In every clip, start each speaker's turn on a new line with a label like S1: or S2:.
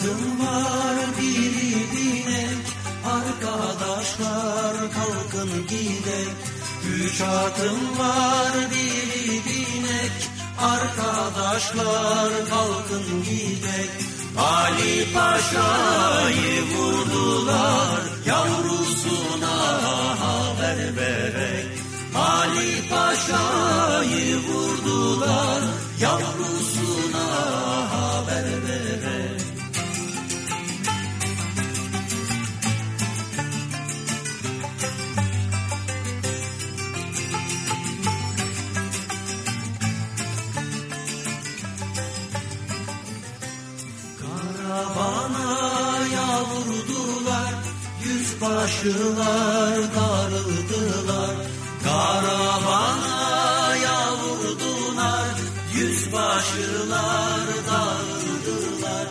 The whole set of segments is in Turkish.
S1: Çatım var biri binek Arkadaşlar kalkın gidek. Üç atım var biri binek Arkadaşlar kalkın gidek. Ali Paşa'yı vurdular Yavrusuna haber verek Ali Paşa'yı vurdular Yavrusuna yüzbaşılar darıldılar. Karavana vurdular, yüzbaşılar darıldılar.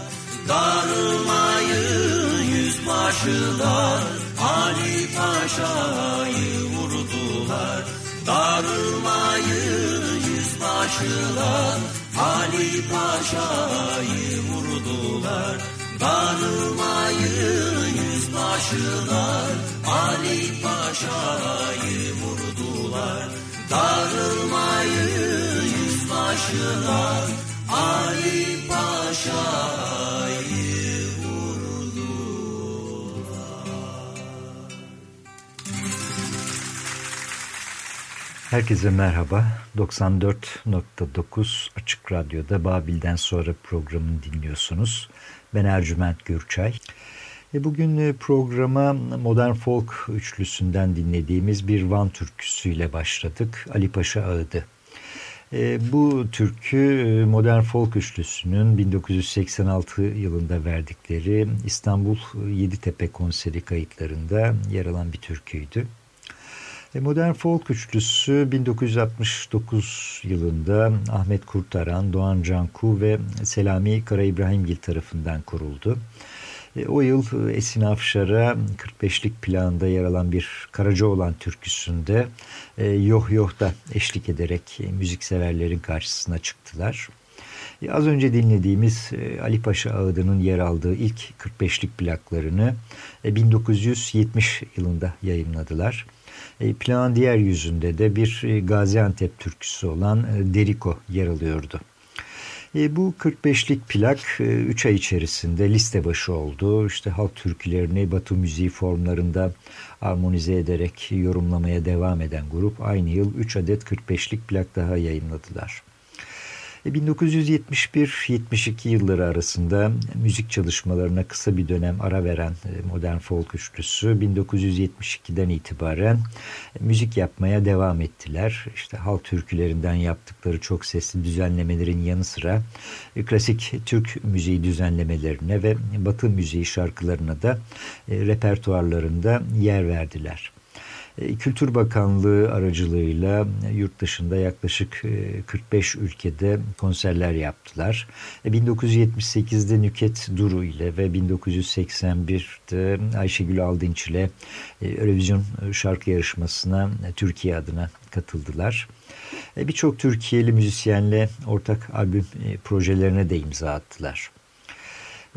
S1: Darılmayı yüzbaşılar, Ali Paşa'yı vurdular. Darılmayı yüzbaşılar, Ali Paşa'yı vurdular. Darılmayı yüzbaşılar, Ali Paşa'yı vurdular. Darılmayı yüzbaşılar, Ali Paşa'yı
S2: Herkese merhaba. 94.9 Açık Radyo'da Babil'den sonra programını dinliyorsunuz. Ben Ercüment Gürçay. E bugün e, programa Modern Folk üçlüsünden dinlediğimiz bir Van türküsüyle başladık. Ali Paşa Ağıdı. E, bu türkü Modern Folk üçlüsünün 1986 yılında verdikleri İstanbul Yeditepe konseri kayıtlarında yer alan bir türküydü. Modern Folk üçlüsü 1969 yılında Ahmet Kurtaran, Doğan Canku ve Selami Kara İbrahimgil tarafından kuruldu. O yıl Esin Afşar'a 45'lik planda yer alan bir Karacaoğlan türküsünde Yoh Yoh'da eşlik ederek müzikseverlerin karşısına çıktılar. Az önce dinlediğimiz Ali Paşa Ağıdı'nın yer aldığı ilk 45'lik plaklarını 1970 yılında yayınladılar. Plan diğer yüzünde de bir Gaziantep türküsü olan Deriko yer alıyordu. Bu 45'lik plak 3 ay içerisinde liste başı oldu. İşte halk türkülerini Batı müziği formlarında armonize ederek yorumlamaya devam eden grup aynı yıl 3 adet 45'lik plak daha yayınladılar. 1971-72 e, yılları arasında müzik çalışmalarına kısa bir dönem ara veren e, modern folk üçlüsü 1972'den itibaren müzik yapmaya devam ettiler. İşte halk türkülerinden yaptıkları çok sesli düzenlemelerin yanı sıra e, klasik Türk müziği düzenlemelerine ve Batı müziği şarkılarına da repertuarlarında yer verdiler. E, Kültür Bakanlığı aracılığıyla yurt dışında yaklaşık 45 e, ülkede konserler yaptılar. 1978'de e, Nüket Duru ile ve 1981'de Ayşegül Aldınç ile Eurovision şarkı yarışmasına Türkiye adına katıldılar. Birçok Türkiye'li müzisyenle ortak albüm projelerine de imza attılar.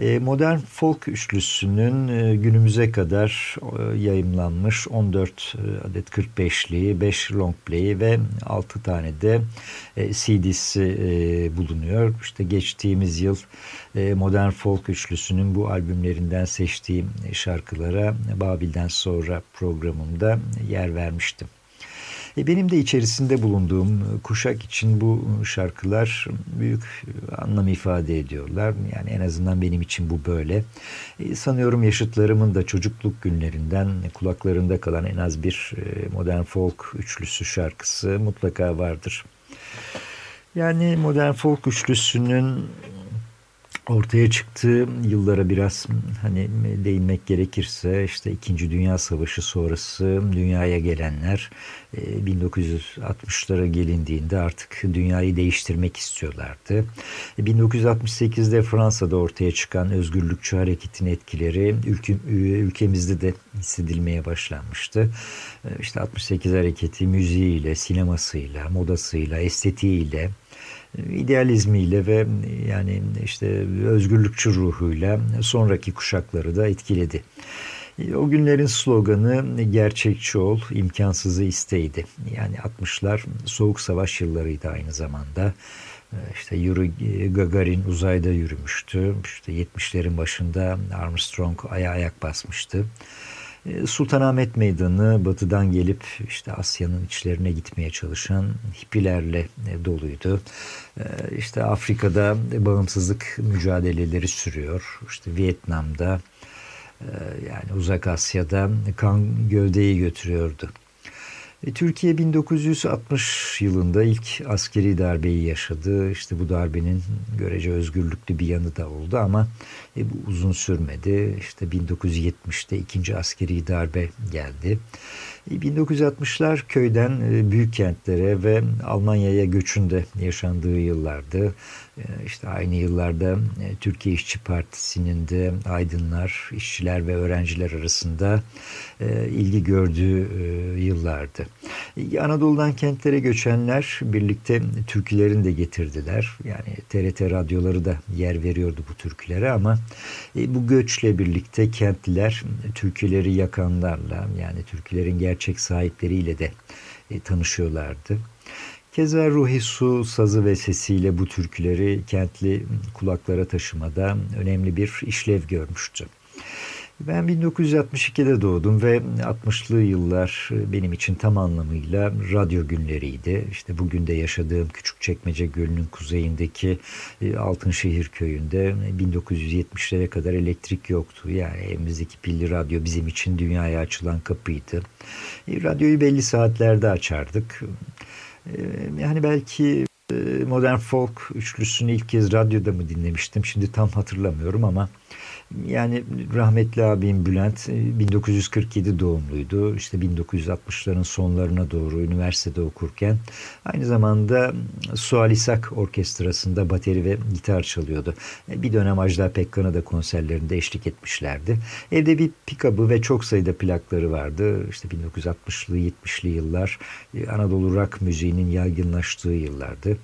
S2: E, modern folk üçlüsünün e, günümüze kadar e, yayımlanmış 14 adet 45'liği, 5 long play ve 6 tane de CD'si bulunuyor. İşte geçtiğimiz yıl modern folk üçlüsünün bu albümlerinden seçtiğim şarkılara Babil'den sonra programımda yer vermiştim. E, benim de içerisinde bulunduğum kuşak için bu şarkılar büyük anlam ifade ediyorlar. Yani en azından benim için bu böyle. E, sanıyorum yaşıtlarımın da çocukluk günlerinden kulaklarında kalan en az bir e, modern folk üçlüsü şarkısı mutlaka vardır. Yani modern folk üçlüsünün ortaya çıktığı yıllara biraz hani değinmek gerekirse işte 2. Dünya Savaşı sonrası dünyaya gelenler 1960'lara e, gelindiğinde artık dünyayı değiştirmek istiyorlardı. 1968'de e, Fransa'da ortaya çıkan özgürlükçü hareketin etkileri ülkemizde de hissedilmeye başlanmıştı. E, işte 68 hareketi müziğiyle, sinemasıyla, modasıyla, estetiğiyle, idealizmiyle ve yani işte özgürlükçü ruhuyla sonraki kuşakları da etkiledi. O günlerin sloganı gerçekçi ol, imkansızı isteydi. Yani 60'lar soğuk savaş yıllarıydı aynı zamanda. İşte Yuri Gagarin uzayda yürümüştü. İşte 70'lerin başında Armstrong aya ayak basmıştı. E, Sultanahmet Meydanı batıdan gelip işte Asya'nın içlerine gitmeye çalışan hippilerle e, doluydu. E, işte Afrika'da bağımsızlık mücadeleleri sürüyor. İşte Vietnam'da yani Uzak Asya'da kan gövdeyi götürüyordu. E, Türkiye 1960 yılında ilk askeri darbeyi yaşadı. İşte bu darbenin görece özgürlüklü bir yanı da oldu ama e, bu uzun sürmedi. İşte 1970'te ikinci askeri darbe geldi. 1960'lar e, köyden büyük kentlere ve Almanya'ya göçünde yaşandığı yıllardı. E, işte aynı yıllarda Türkiye İşçi Partisi'nin de aydınlar, işçiler ve öğrenciler arasında ilgi gördüğü yıllardı. Anadolu'dan kentlere göçenler birlikte türkülerini de getirdiler. Yani TRT radyoları da yer veriyordu bu türkülere ama bu göçle birlikte kentliler türküleri yakanlarla yani türkülerin gerçek sahipleriyle de e, tanışıyorlardı. Keza Ruhi Su sazı ve sesiyle bu türküleri kentli kulaklara taşımada önemli bir işlev görmüştü. Ben 1962'de doğdum ve 60'lı yıllar benim için tam anlamıyla radyo günleriydi. İşte bugün de yaşadığım Küçükçekmece Gölü'nün kuzeyindeki e, Altınşehir köyünde 1970'lere kadar elektrik yoktu. Yani evimizdeki pilli radyo bizim için dünyaya açılan kapıydı. E, radyoyu belli saatlerde açardık. E, yani belki Modern Folk üçlüsünü ilk kez radyoda mı dinlemiştim? Şimdi tam hatırlamıyorum ama yani rahmetli abim Bülent 1947 e, doğumluydu. İşte 1960'ların sonlarına doğru üniversitede okurken aynı zamanda Sual İshak Orkestrası'nda bateri ve gitar çalıyordu. E, bir dönem Ajda Pekkan'a da konserlerinde eşlik etmişlerdi. Evde bir pikabı ve çok sayıda plakları vardı. İşte 1960'lı 70'li yıllar e, Anadolu rock müziğinin yaygınlaştığı yıllardı.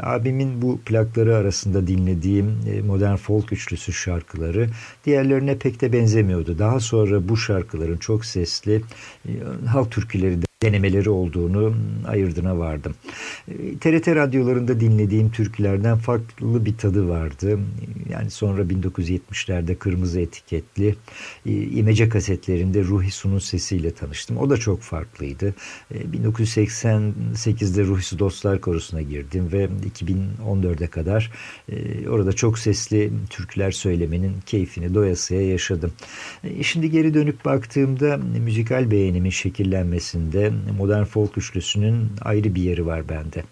S2: Abimin bu plakları arasında dinlediğim modern folk üçlüsü şarkıları diğerlerine pek de benzemiyordu. Daha sonra bu şarkıların çok sesli e, halk türküleri de denemeleri olduğunu ayırdına vardım. TRT radyolarında dinlediğim türkülerden farklı bir tadı vardı. Yani sonra 1970'lerde kırmızı etiketli imece kasetlerinde Ruhi Su'nun sesiyle tanıştım. O da çok farklıydı. 1988'de Ruhi Su Dostlar Korosu'na girdim ve 2014'e kadar orada çok sesli türküler söylemenin keyfini doyasıya yaşadım. Şimdi geri dönüp baktığımda müzikal beğenimin şekillenmesinde modern folk üçlüsünün ayrı bir yeri var bende.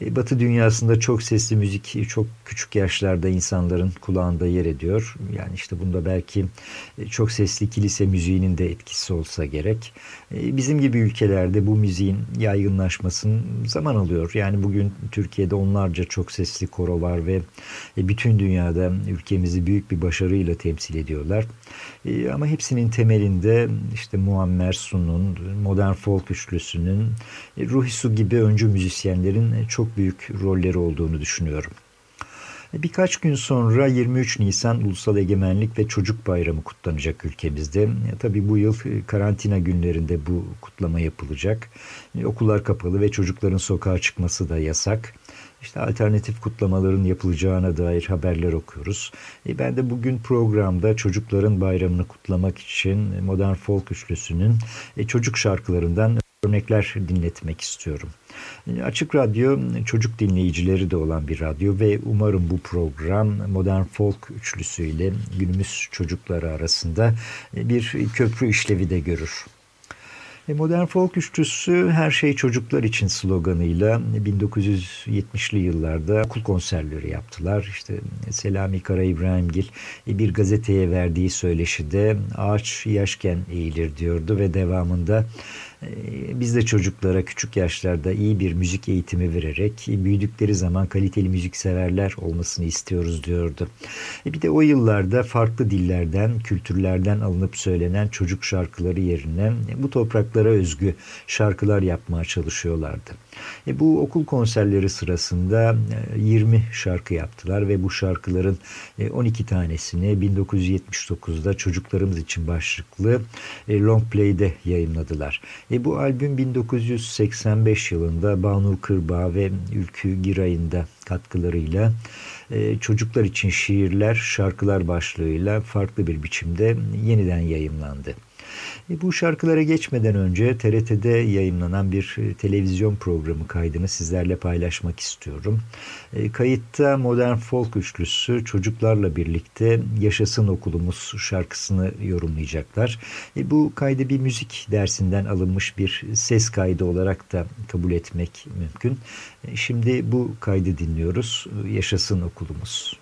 S2: E, Batı dünyasında çok sesli müzik çok küçük yaşlarda insanların kulağında yer ediyor. Yani işte bunda belki e, çok sesli kilise müziğinin de etkisi olsa gerek. E, bizim gibi ülkelerde bu müziğin yaygınlaşmasının zaman alıyor. Yani bugün Türkiye'de onlarca çok sesli koro var ve bütün dünyada ülkemizi büyük bir başarıyla temsil ediyorlar. Ama hepsinin temelinde işte Muammer Sun'un, modern folk üçlüsünün, Ruhi Su gibi öncü müzisyenlerin çok çok büyük rolleri olduğunu düşünüyorum. Birkaç gün sonra 23 Nisan Ulusal Egemenlik ve Çocuk Bayramı kutlanacak ülkemizde. Tabii bu yıl karantina günlerinde bu kutlama yapılacak. Okullar kapalı ve çocukların sokağa çıkması da yasak. İşte alternatif kutlamaların yapılacağına dair haberler okuyoruz. E ben de bugün programda çocukların bayramını kutlamak için Modern Folk Üçlüsü'nün e, çocuk şarkılarından örnekler dinletmek istiyorum. Açık Radyo çocuk dinleyicileri de olan bir radyo ve umarım bu program Modern Folk üçlüsüyle günümüz çocukları arasında bir köprü işlevi de görür. E, modern folk üçlüsü her şey çocuklar için sloganıyla 1970'li yıllarda okul konserleri yaptılar. İşte Selami Kara İbrahimgil bir gazeteye verdiği söyleşide ağaç yaşken eğilir diyordu ve devamında biz de çocuklara küçük yaşlarda iyi bir müzik eğitimi vererek büyüdükleri zaman kaliteli müzik severler olmasını istiyoruz diyordu. E, bir de o yıllarda farklı dillerden, kültürlerden alınıp söylenen çocuk şarkıları yerine bu topraklara özgü şarkılar yapmaya çalışıyorlardı. E, bu okul konserleri sırasında 20 e, şarkı yaptılar ve bu şarkıların 12 tanesini 1979'da çocuklarımız için başlıklı Long Play'de yayınladılar. E, bu albüm 1985 yılında Banu Kırbağ ve Ülkü Giray'ın da katkılarıyla e, çocuklar için şiirler, şarkılar başlığıyla farklı bir biçimde yeniden yayımlandı. E, bu şarkılara geçmeden önce TRT'de yayınlanan bir e, televizyon programı kaydını sizlerle paylaşmak istiyorum. E, kayıtta Modern Folk üçlüsü çocuklarla birlikte Yaşasın Okulumuz şarkısını yorumlayacaklar. Bu kaydı bir müzik dersinden alınmış bir ses kaydı olarak da kabul etmek mümkün. Şimdi bu kaydı dinliyoruz. Yaşasın Okulumuz.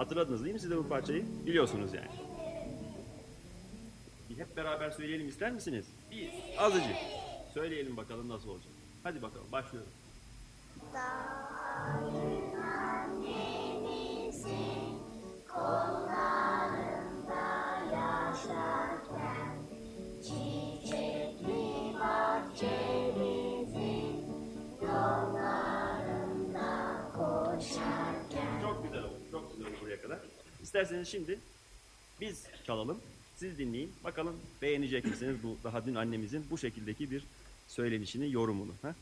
S3: Hatırladınız değil mi siz de bu parçayı? Biliyorsunuz yani. Bir hep beraber söyleyelim ister misiniz? Bir, azıcık. Söyleyelim bakalım nasıl olacak. Hadi bakalım başlıyorum. Dağın annemizin kollarında yaşarken İsterseniz şimdi biz çalalım, siz dinleyin. Bakalım beğenecek misiniz bu daha dün annemizin bu şekildeki bir söylenişini, yorumunu. Ha?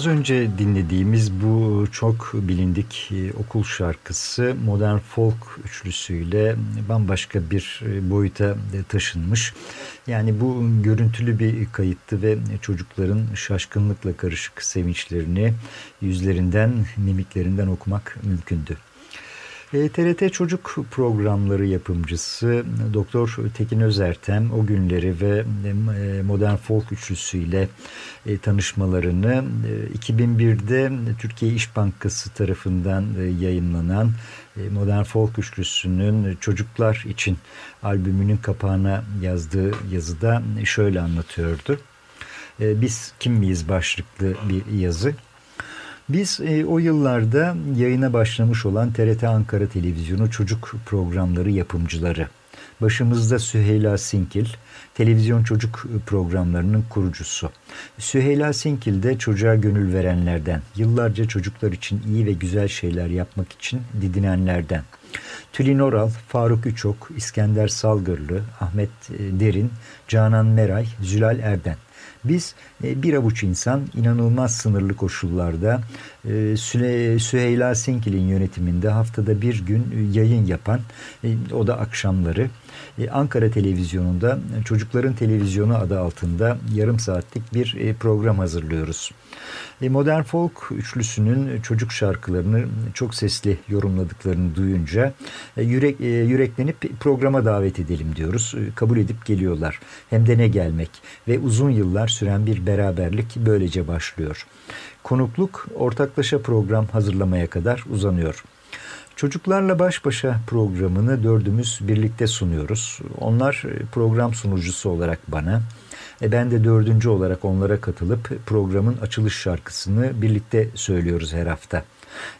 S2: Az önce dinlediğimiz bu çok bilindik e, okul şarkısı modern folk üçlüsüyle bambaşka bir e, boyuta taşınmış. Yani bu görüntülü bir kayıttı ve çocukların şaşkınlıkla karışık sevinçlerini yüzlerinden, mimiklerinden okumak mümkündü. TRT e, Çocuk Programları yapımcısı Doktor Tekin Özertem o günleri ve e, Modern Folk üçlüsüyle e, tanışmalarını 2001'de Türkiye İş Bankası tarafından yayınlanan Modern Folk üçlüsünün Çocuklar için albümünün kapağına yazdığı yazıda şöyle anlatıyordu. Biz kim miyiz başlıklı bir yazı. Biz e, o yıllarda yayına başlamış olan TRT Ankara Televizyonu çocuk programları yapımcıları. Başımızda Süheyla Sinkil, televizyon çocuk programlarının kurucusu. Süheyla Sinkil de çocuğa gönül verenlerden, yıllarca çocuklar için iyi ve güzel şeyler yapmak için didinenlerden. Tülin Oral, Faruk Üçok, İskender Salgırlı, Ahmet e, Derin, Canan Meray, Zülal Erden. Biz e, bir avuç insan inanılmaz sınırlı koşullarda e, Süheyla Senkil'in yönetiminde haftada bir gün yayın yapan e, o da akşamları Ankara Televizyonu'nda Çocukların Televizyonu adı altında yarım saatlik bir program hazırlıyoruz. Modern Folk üçlüsünün çocuk şarkılarını çok sesli yorumladıklarını duyunca yürek, yüreklenip programa davet edelim diyoruz. Kabul edip geliyorlar. Hem de ne gelmek ve uzun yıllar süren bir beraberlik böylece başlıyor. Konukluk ortaklaşa program hazırlamaya kadar uzanıyor. Çocuklarla Baş Başa programını dördümüz birlikte sunuyoruz. Onlar program sunucusu olarak bana, e ben de dördüncü olarak onlara katılıp programın açılış şarkısını birlikte söylüyoruz her hafta.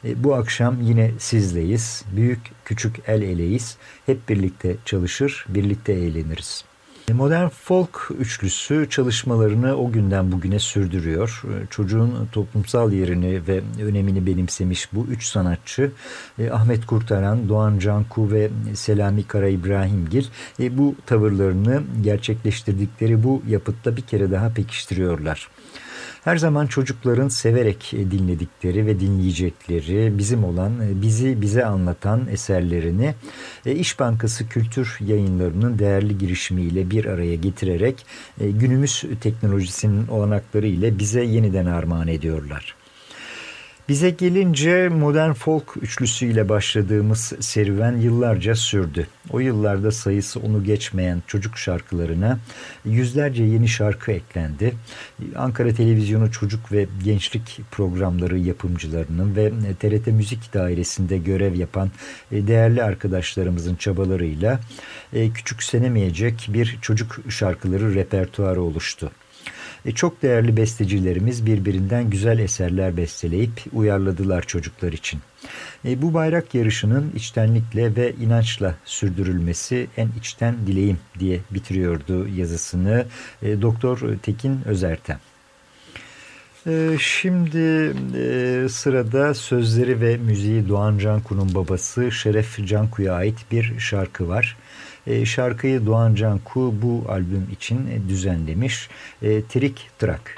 S2: E, bu akşam yine sizleyiz. Büyük küçük el eleyiz. Hep birlikte çalışır, birlikte eğleniriz. Modern folk üçlüsü çalışmalarını o günden bugüne sürdürüyor. Çocuğun toplumsal yerini ve önemini benimsemiş bu üç sanatçı e, Ahmet Kurtaran, Doğan Canku ve Selami Kara İbrahimgil e, bu tavırlarını gerçekleştirdikleri bu yapıtta bir kere daha pekiştiriyorlar. Her zaman çocukların severek e, dinledikleri ve dinleyecekleri bizim olan, e, bizi bize anlatan eserlerini e, İş Bankası Kültür Yayınları'nın değerli girişimiyle bir araya getirerek günümüz teknolojisinin olanakları ile bize yeniden armağan ediyorlar. Bize gelince modern folk üçlüsüyle başladığımız serüven yıllarca sürdü. O yıllarda sayısı onu geçmeyen çocuk şarkılarına yüzlerce yeni şarkı eklendi. Ankara Televizyonu çocuk ve gençlik programları yapımcılarının ve TRT Müzik Dairesi'nde görev yapan değerli arkadaşlarımızın çabalarıyla e, küçüksenemeyecek bir çocuk şarkıları repertuarı oluştu. E, çok değerli bestecilerimiz birbirinden güzel eserler besteleyip uyarladılar çocuklar için. E, bu bayrak yarışının içtenlikle ve inançla sürdürülmesi en içten dileğim diye bitiriyordu yazısını e, Doktor Tekin Özerten. Ee, şimdi sırada sözleri ve müziği Doğan Canku'nun babası Şeref Canku'ya ait bir şarkı var. E, şarkıyı Doğan Canku bu albüm için düzenlemiş. E, Trik Trak.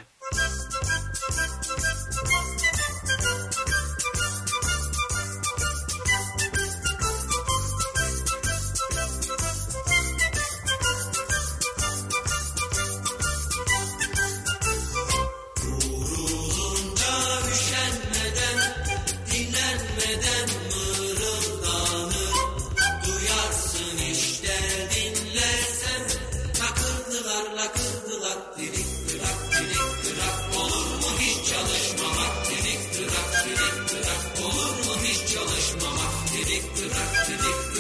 S2: Dick, Dick, Dick, Dick.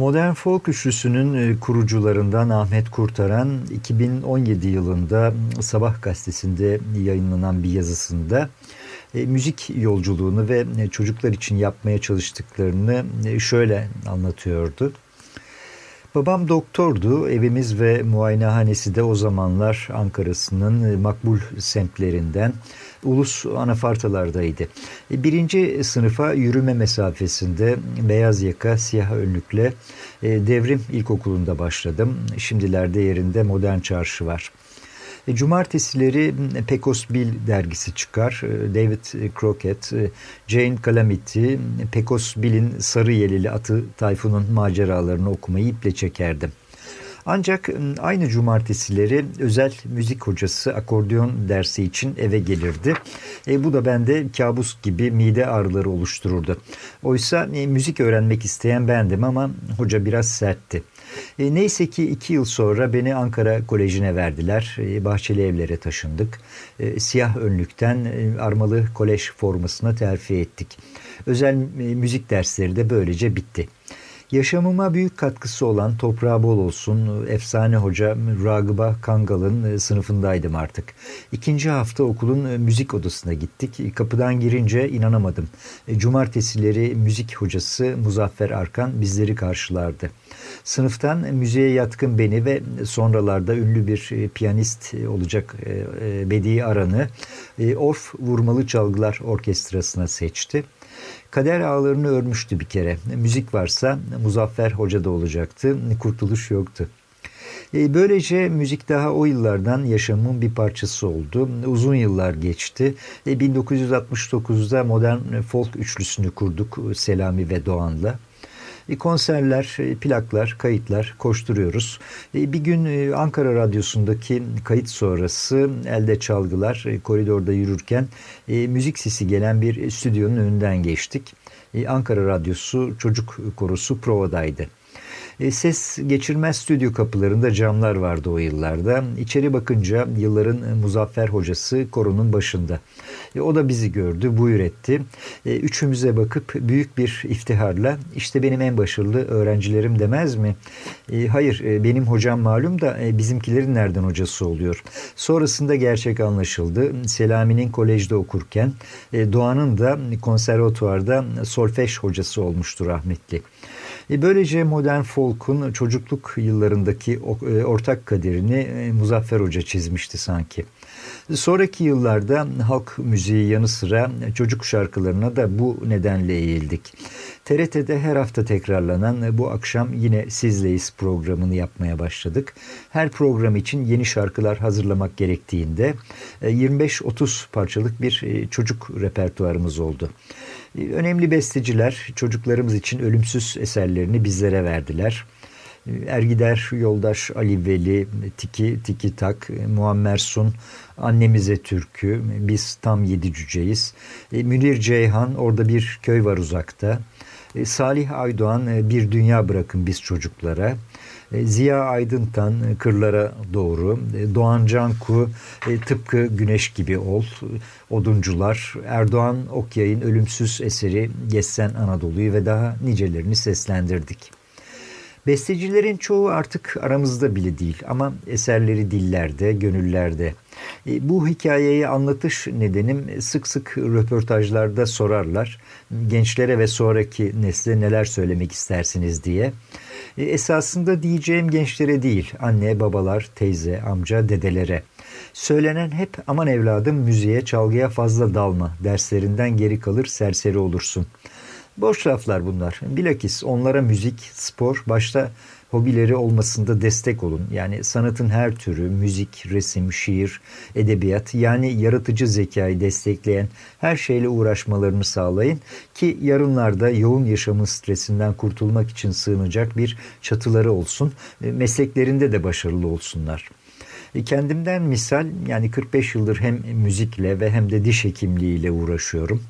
S2: Modern Folk Üçlüsü'nün e, kurucularından Ahmet Kurtaran 2017 yılında Sabah gazetesinde yayınlanan bir yazısında e, müzik yolculuğunu ve e, çocuklar için yapmaya çalıştıklarını şöyle anlatıyordu. Babam doktordu. Evimiz ve muayenehanesi de o zamanlar Ankara'sının makbul semtlerinden ulus anafartalardaydı. Birinci sınıfa yürüme mesafesinde beyaz yaka siyah önlükle e, devrim ilkokulunda başladım. Şimdilerde yerinde modern çarşı var. E, cumartesileri Pecos Bill dergisi çıkar. E, David Crockett, Jane Calamity, Pecos Bill'in sarı yelili atı Tayfun'un maceralarını okumayı iple çekerdim. Ancak aynı cumartesileri özel müzik hocası akordeon dersi için eve gelirdi. E, bu da bende kabus gibi mide ağrıları oluştururdu. Oysa e, müzik öğrenmek isteyen bendim ama hoca biraz sertti. E, neyse ki iki yıl sonra beni Ankara Koleji'ne verdiler. E, bahçeli evlere taşındık. E, siyah önlükten e, armalı kolej formasına terfi ettik. Özel e, müzik dersleri de böylece bitti. Yaşamıma büyük katkısı olan toprağı bol olsun efsane hoca Ragıba Kangal'ın e, sınıfındaydım artık. İkinci hafta okulun e, müzik odasına gittik. Kapıdan girince inanamadım. E, cumartesileri müzik hocası Muzaffer Arkan bizleri karşılardı. Sınıftan müziğe yatkın beni ve sonralarda ünlü bir piyanist olacak Bedi Aran'ı Orf Vurmalı Çalgılar Orkestrası'na seçti. Kader ağlarını örmüştü bir kere. Müzik varsa Muzaffer Hoca da olacaktı. Kurtuluş yoktu. E, böylece müzik daha o yıllardan yaşamın bir parçası oldu. Uzun yıllar geçti. 1969'da e, modern folk üçlüsünü kurduk Selami ve Doğan'la. E, konserler, e, plaklar, kayıtlar koşturuyoruz. E, bir gün Ankara Radyosu'ndaki kayıt sonrası elde çalgılar koridorda yürürken müzik sesi gelen bir stüdyonun önünden geçtik. Ankara Radyosu Çocuk Korusu provadaydı. Ses geçirmez stüdyo kapılarında camlar vardı o yıllarda. İçeri bakınca yılların muzaffer hocası koronun başında. E, o da bizi gördü, buyur etti. E, üçümüze bakıp büyük bir iftiharla işte benim en başarılı öğrencilerim demez mi? hayır, benim hocam malum da bizimkilerin nereden hocası oluyor? Sonrasında gerçek anlaşıldı. Selami'nin kolejde okurken Doğan'ın da konservatuvarda solfej hocası olmuştu rahmetli. E böylece modern folk'un çocukluk yıllarındaki e, ortak kaderini e, Muzaffer Hoca çizmişti sanki. Sonraki yıllarda halk müziği yanı sıra çocuk şarkılarına da bu nedenle eğildik. TRT'de her hafta tekrarlanan bu akşam yine Sizleyiz programını yapmaya başladık. Her program için yeni şarkılar hazırlamak gerektiğinde 25-30 parçalık bir çocuk repertuarımız oldu. Önemli besteciler çocuklarımız için ölümsüz eserlerini bizlere verdiler. Ergider Yoldaş Ali Veli, Tiki Tiki Tak, Muammer Sun, Annemize Türkü, Biz Tam Yedi Cüceyiz, Münir Ceyhan, Orada Bir Köy Var Uzakta, Salih Aydoğan, Bir Dünya Bırakın Biz Çocuklara, e, Ziya Aydıntan e, kırlara doğru, e, Doğan Canku tıpkı güneş gibi ol, Oduncular, Erdoğan Okyay'ın ölümsüz eseri Gessen Anadolu'yu ve daha nicelerini seslendirdik. Bestecilerin çoğu artık aramızda bile değil ama eserleri dillerde, gönüllerde. Bu hikayeyi anlatış nedenim sık sık röportajlarda sorarlar. Gençlere ve sonraki nesle neler söylemek istersiniz diye. E, esasında diyeceğim gençlere değil, anne, babalar, teyze, amca, dedelere. Söylenen hep aman evladım müziğe, çalgıya fazla dalma, derslerinden geri kalır, serseri olursun. Boş laflar bunlar. Bilakis onlara müzik, spor, başta hobileri olmasında destek olun. Yani sanatın her türü, müzik, resim, şiir, edebiyat yani yaratıcı zekayı destekleyen her şeyle uğraşmalarını sağlayın ki yarınlarda yoğun yaşamın stresinden kurtulmak için sığınacak bir çatıları olsun. E, mesleklerinde de başarılı olsunlar. E, kendimden misal yani 45 yıldır hem müzikle ve hem de diş hekimliğiyle uğraşıyorum.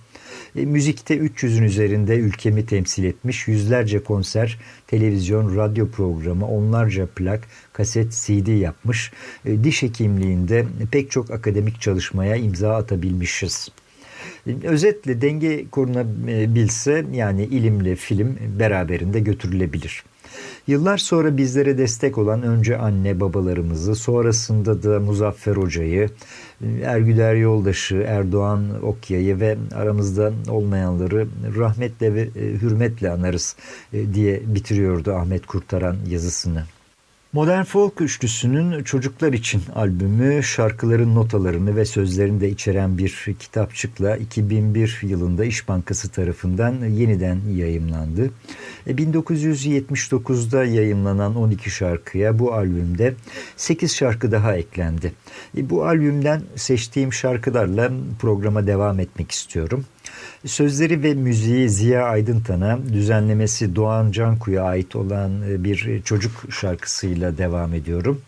S2: E, müzikte 300'ün üzerinde ülkemi temsil etmiş yüzlerce konser, televizyon, radyo programı, onlarca plak, kaset, CD yapmış. E, diş hekimliğinde pek çok akademik çalışmaya imza atabilmişiz. E, özetle denge korunabilse yani ilimle film beraberinde götürülebilir. Yıllar sonra bizlere destek olan önce anne babalarımızı, sonrasında da Muzaffer Hoca'yı, Ergüder Yoldaş'ı, Erdoğan Okya'yı ve aramızda olmayanları rahmetle ve e, hürmetle anarız e, diye bitiriyordu Ahmet Kurtaran yazısını. Modern Folk üçlüsünün çocuklar için albümü şarkıların notalarını ve sözlerini de içeren bir kitapçıkla 2001 yılında İş Bankası tarafından yeniden yayımlandı. 1979'da e, yayımlanan 12 şarkıya bu albümde 8 şarkı daha eklendi. E, bu albümden seçtiğim şarkılarla programa devam etmek istiyorum. Sözleri ve müziği Ziya Aydıntan'a, düzenlemesi Doğan Canku'ya ait olan e, bir çocuk şarkısıyla devam ediyorum.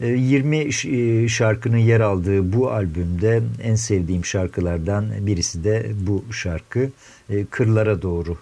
S2: 20 e, şarkının yer aldığı bu albümde en sevdiğim şarkılardan birisi de bu şarkı e, Kırlara Doğru.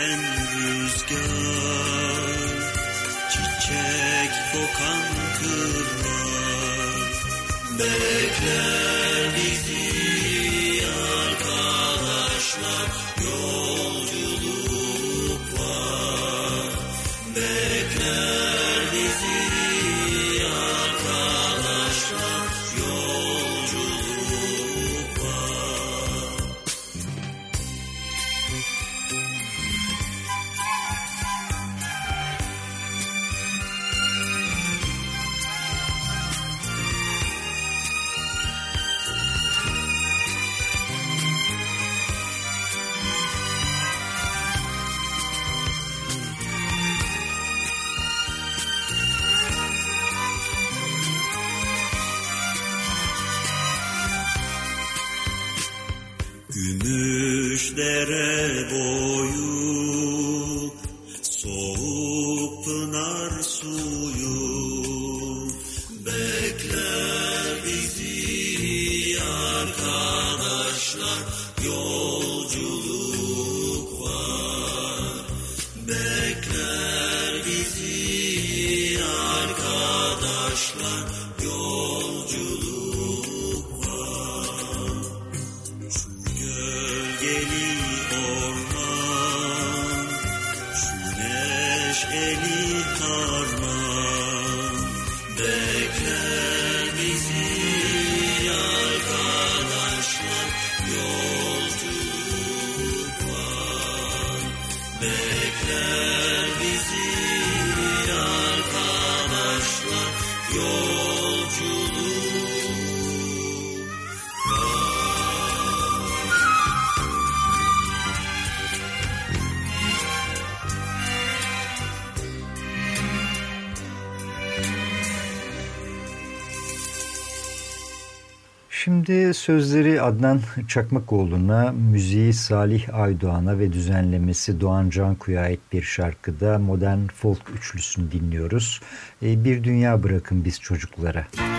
S1: Esen rüzgar Çiçek kokan kırlar Bekler
S2: sözleri Adnan Çakmakoğlu'na, müziği Salih Aydoğan'a ve düzenlemesi Doğan Canku'ya ait bir şarkıda modern folk üçlüsünü dinliyoruz. E, Bir dünya bırakın biz çocuklara.
S4: Vatan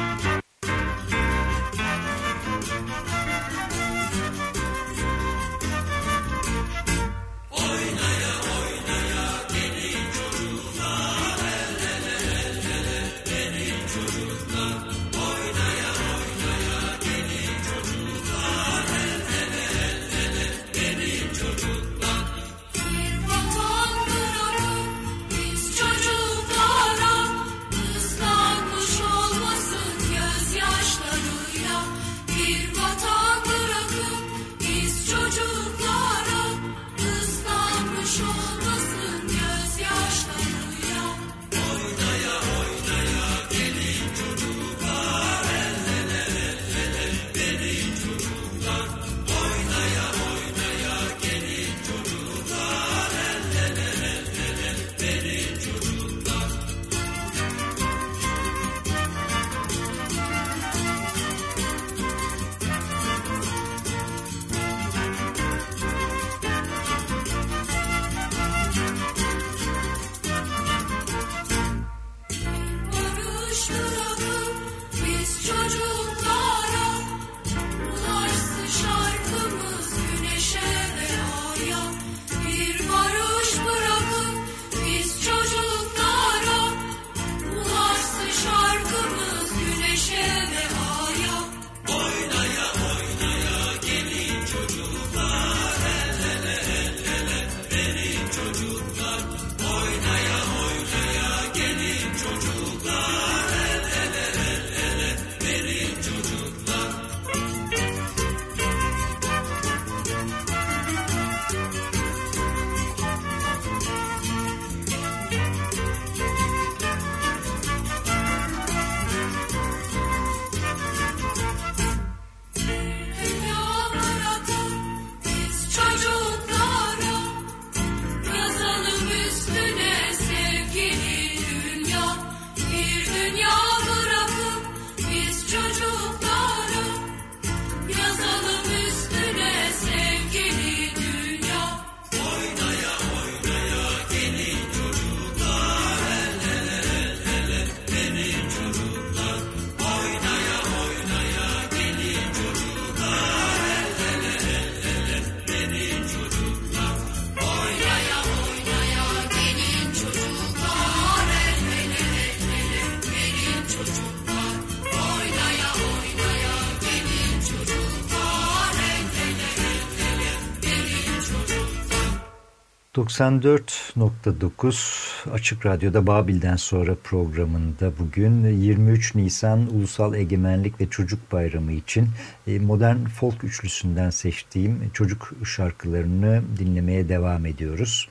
S2: 94.9 Açık Radyo'da Babil'den sonra programında bugün 23 Nisan Ulusal Egemenlik ve Çocuk Bayramı için e, modern folk üçlüsünden seçtiğim çocuk şarkılarını dinlemeye devam ediyoruz.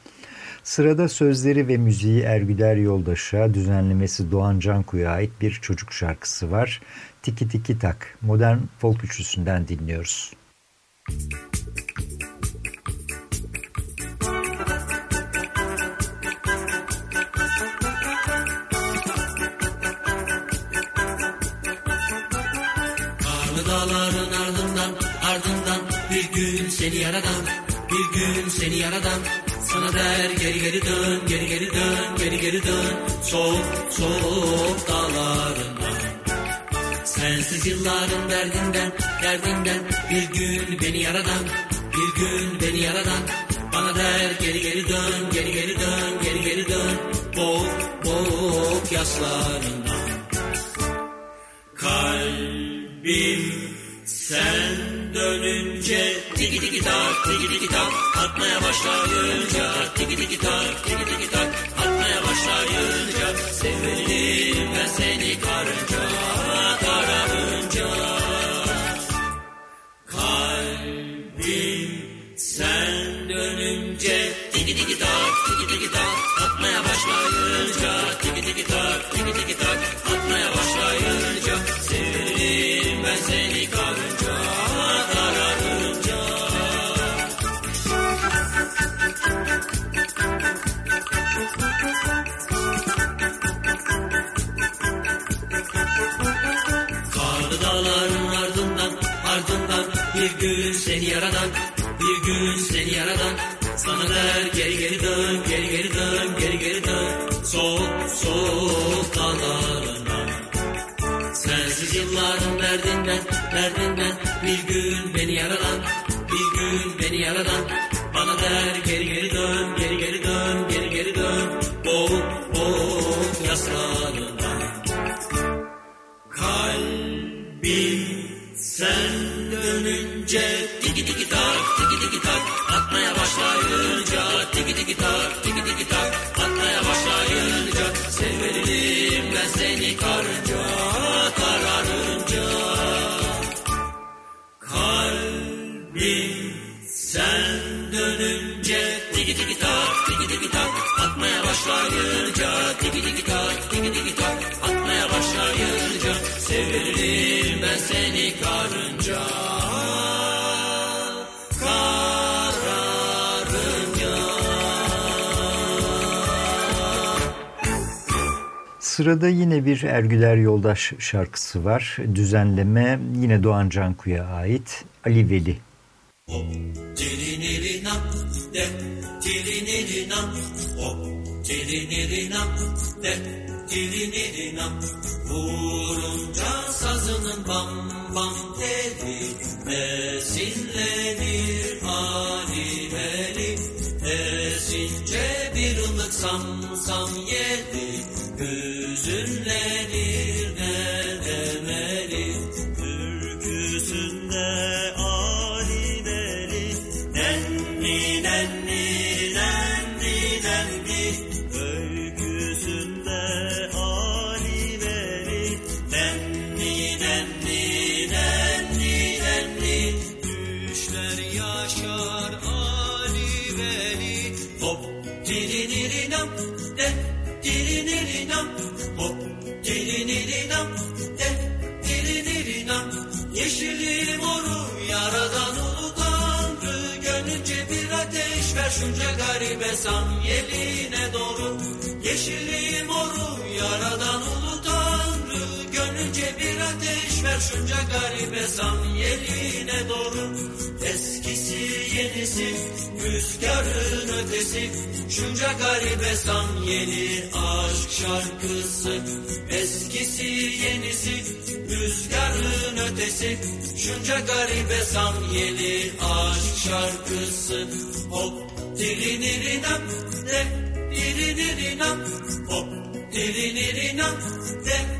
S2: Sırada sözleri ve müziği Ergüder Yoldaş'a, düzenlemesi Doğan Canku'ya ait bir çocuk şarkısı var. Tiki Tiki Tak, modern folk üçlüsünden dinliyoruz.
S1: Karlı dağların ardından ardından bir gün seni yaradan bir gün seni yaradan. Sana der geri geri dön geri geri dön geri geri dön. Soğuk soğuk dağlarından. Sensiz yılların derdinden, derdinden Bir gün beni yaradan, bir gün beni yaradan. Bana der geri geri dön, geri geri dön, geri geri dön. Boğuk boğuk yaslarından Kalbim sen dönünce Tiki tiki tak, tiki tiki tak Atmaya başlayınca Tiki tiki tak, tiki tiki tak Atmaya başlayınca Severim seni yaradan, bir gün seni yaradan. Sana der geri geri dön, geri geri dön, geri geri dön. Soğuk, soğuk dağlarından. Sensiz yılların derdinden, derdinden bir gün beni yaradan, bir gün beni yaradan. Bana der geri geri dön, geri geri dön, geri geri dön. Boğuk, boğuk yaslarından. Kalbim sen dönünce guitarra
S2: Sırada yine bir Ergüler Yoldaş şarkısı var. Düzenleme yine Doğan Canku'ya ait Ali Veli.
S1: Vurunca sazının bam bam teli Esinlenir Ali Veli Esince bir ılık sam sam yedi Hüzünlenir dirinirinam Hop dirinirinam de dirinirinam Yeşili moru yaradan ulu tanrı. Gönlünce bir ateş ver şunca garibe samyeline doğru. Yeşili moru yaradan ulu Gönlünce bir ateş ver şunca garibe samyeline doğru. Eskisi yenisi rüzgarın ötesi. Şunca garibe sam yeni aşk şarkısı. Eskisi yenisi rüzgarın ötesi. Şunca garibe sam yeni aşk şarkısı. Hop dirinirinam de dirinirinam Hop dirinirinam de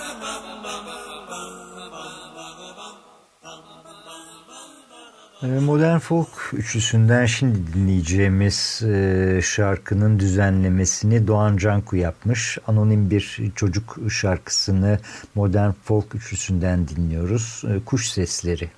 S1: Modern Folk üçlüsünden şimdi dinleyeceğimiz e, şarkının düzenlemesini Doğan Canku yapmış. Anonim bir çocuk şarkısını Modern Folk üçlüsünden dinliyoruz. E, Kuş Sesleri.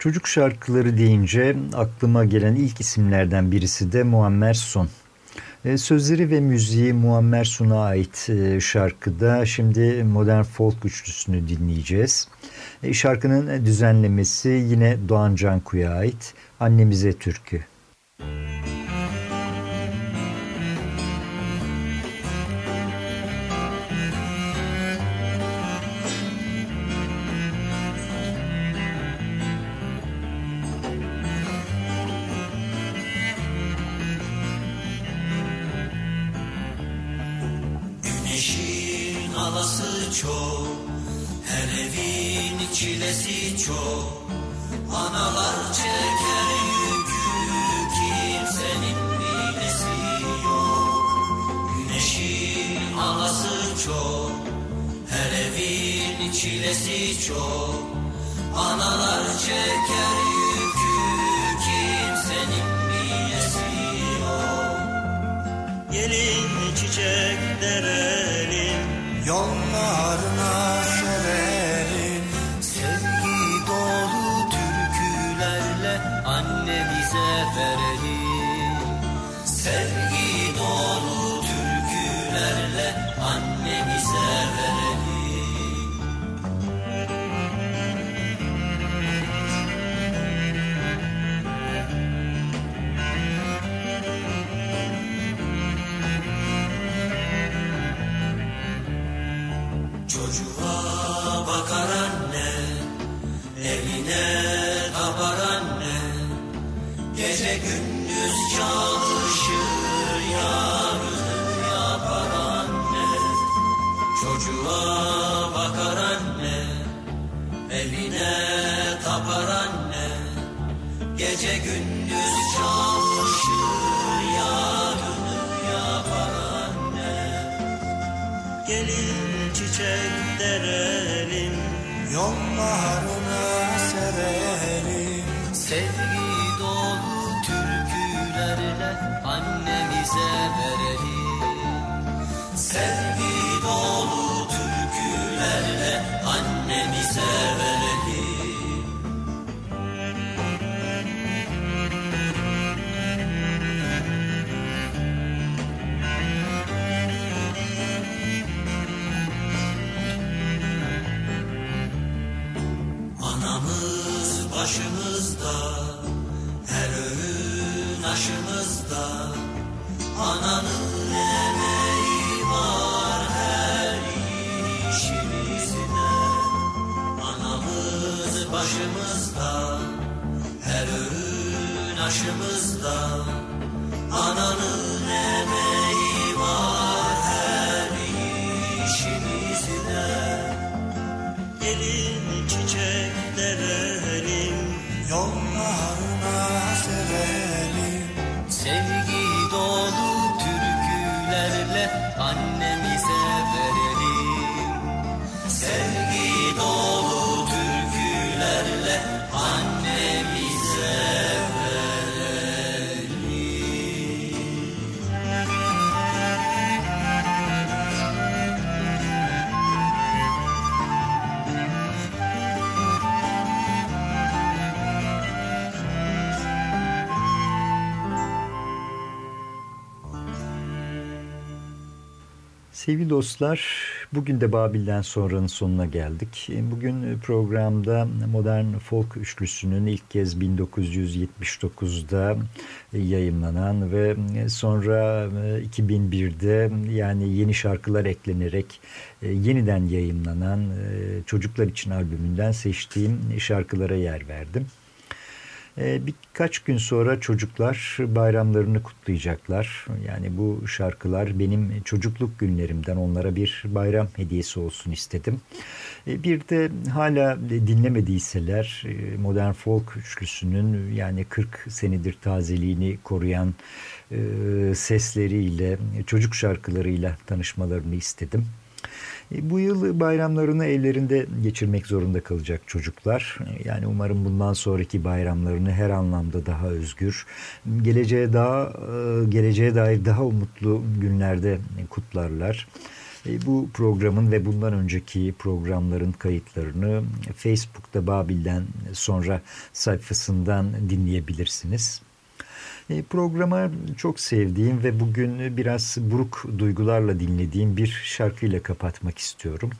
S1: Çocuk şarkıları deyince aklıma gelen ilk isimlerden birisi de Muammer Sun. E, sözleri ve müziği Muammer Sun'a ait e, şarkıda şimdi modern folk üçlüsünü dinleyeceğiz. E, şarkının düzenlemesi yine Doğan Canku'ya ait Annemize Türkü. çok Her evin çilesi çok. Analar çeker yükü Kimsenin
S5: niyesi yok. Gelin çiçeklere verelim
S1: Sevgi
S2: Sevgili dostlar, bugün de Babil'den sonranın sonuna geldik. Bugün programda Modern Folk Üçlüsü'nün ilk kez 1979'da yayınlanan ve sonra 2001'de yani yeni şarkılar eklenerek yeniden yayınlanan Çocuklar için albümünden seçtiğim şarkılara yer verdim. Birkaç gün sonra çocuklar bayramlarını kutlayacaklar. Yani bu şarkılar benim çocukluk günlerimden onlara bir bayram hediyesi olsun istedim. Bir de hala dinlemediyseler Modern Folk üçlüsünün yani 40 senedir tazeliğini koruyan sesleriyle, çocuk şarkılarıyla tanışmalarını istedim. Bu yıl bayramlarını evlerinde geçirmek zorunda kalacak çocuklar. Yani umarım bundan sonraki bayramlarını her anlamda daha özgür, geleceğe daha geleceğe dair daha umutlu günlerde kutlarlar. Bu programın ve bundan önceki programların kayıtlarını Facebook'ta Babil'den sonra sayfasından dinleyebilirsiniz. Programa çok sevdiğim ve bugün biraz buruk duygularla dinlediğim bir şarkıyla kapatmak istiyorum.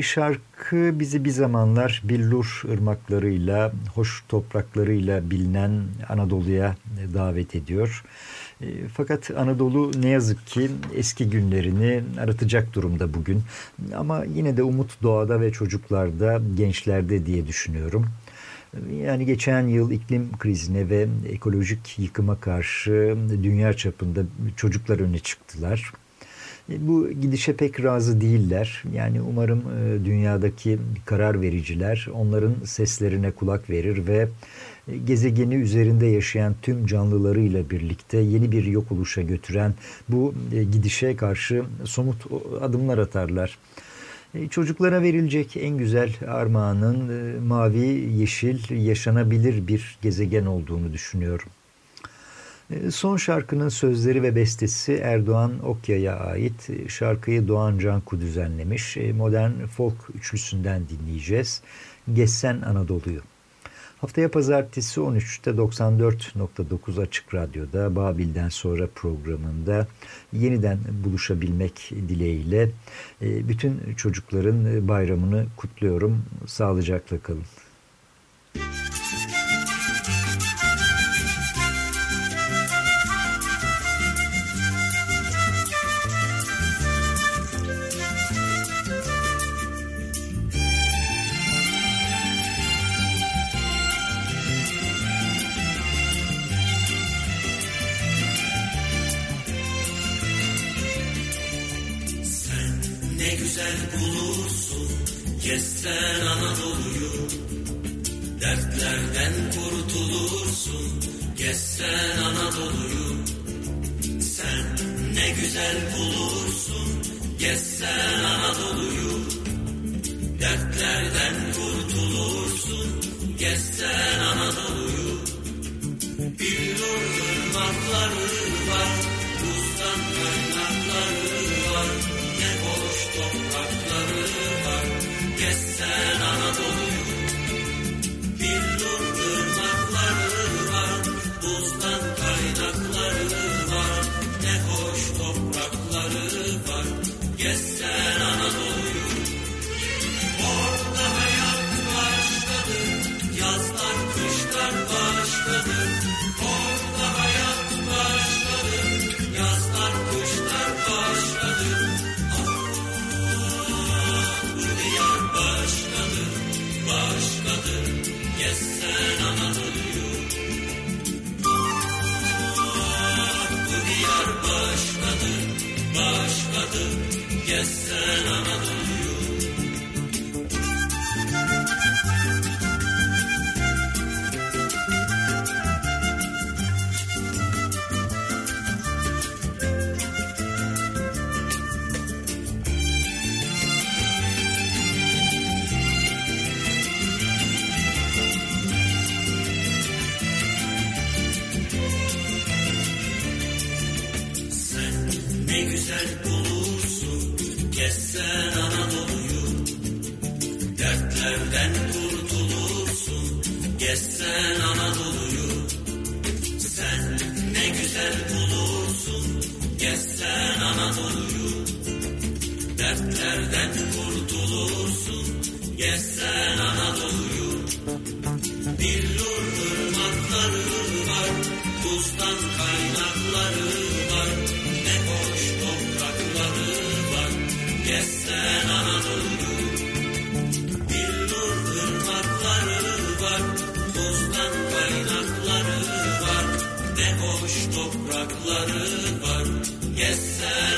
S2: Şarkı bizi bir zamanlar billur ırmaklarıyla, hoş topraklarıyla bilinen Anadolu'ya davet ediyor. Fakat Anadolu ne yazık ki eski günlerini aratacak durumda bugün. Ama yine de umut doğada ve çocuklarda, gençlerde diye düşünüyorum. Yani geçen yıl iklim krizine ve ekolojik yıkıma karşı dünya çapında çocuklar öne çıktılar. Bu gidişe pek razı değiller. Yani umarım dünyadaki karar vericiler onların seslerine kulak verir ve gezegeni üzerinde yaşayan tüm canlılarıyla birlikte yeni bir yok oluşa götüren bu gidişe karşı somut adımlar atarlar. Çocuklara verilecek en güzel armağanın mavi, yeşil, yaşanabilir bir gezegen olduğunu düşünüyorum. Son şarkının sözleri ve bestesi Erdoğan Okya'ya ait. Şarkıyı Doğan Canku düzenlemiş. Modern folk üçlüsünden dinleyeceğiz. Geçsen Anadolu'yu. Haftaya pazartesi 13'te 94.9 Açık Radyo'da Babil'den sonra programında yeniden buluşabilmek dileğiyle bütün çocukların bayramını kutluyorum. Sağlıcakla kalın.
S1: toprakları var. Gezsen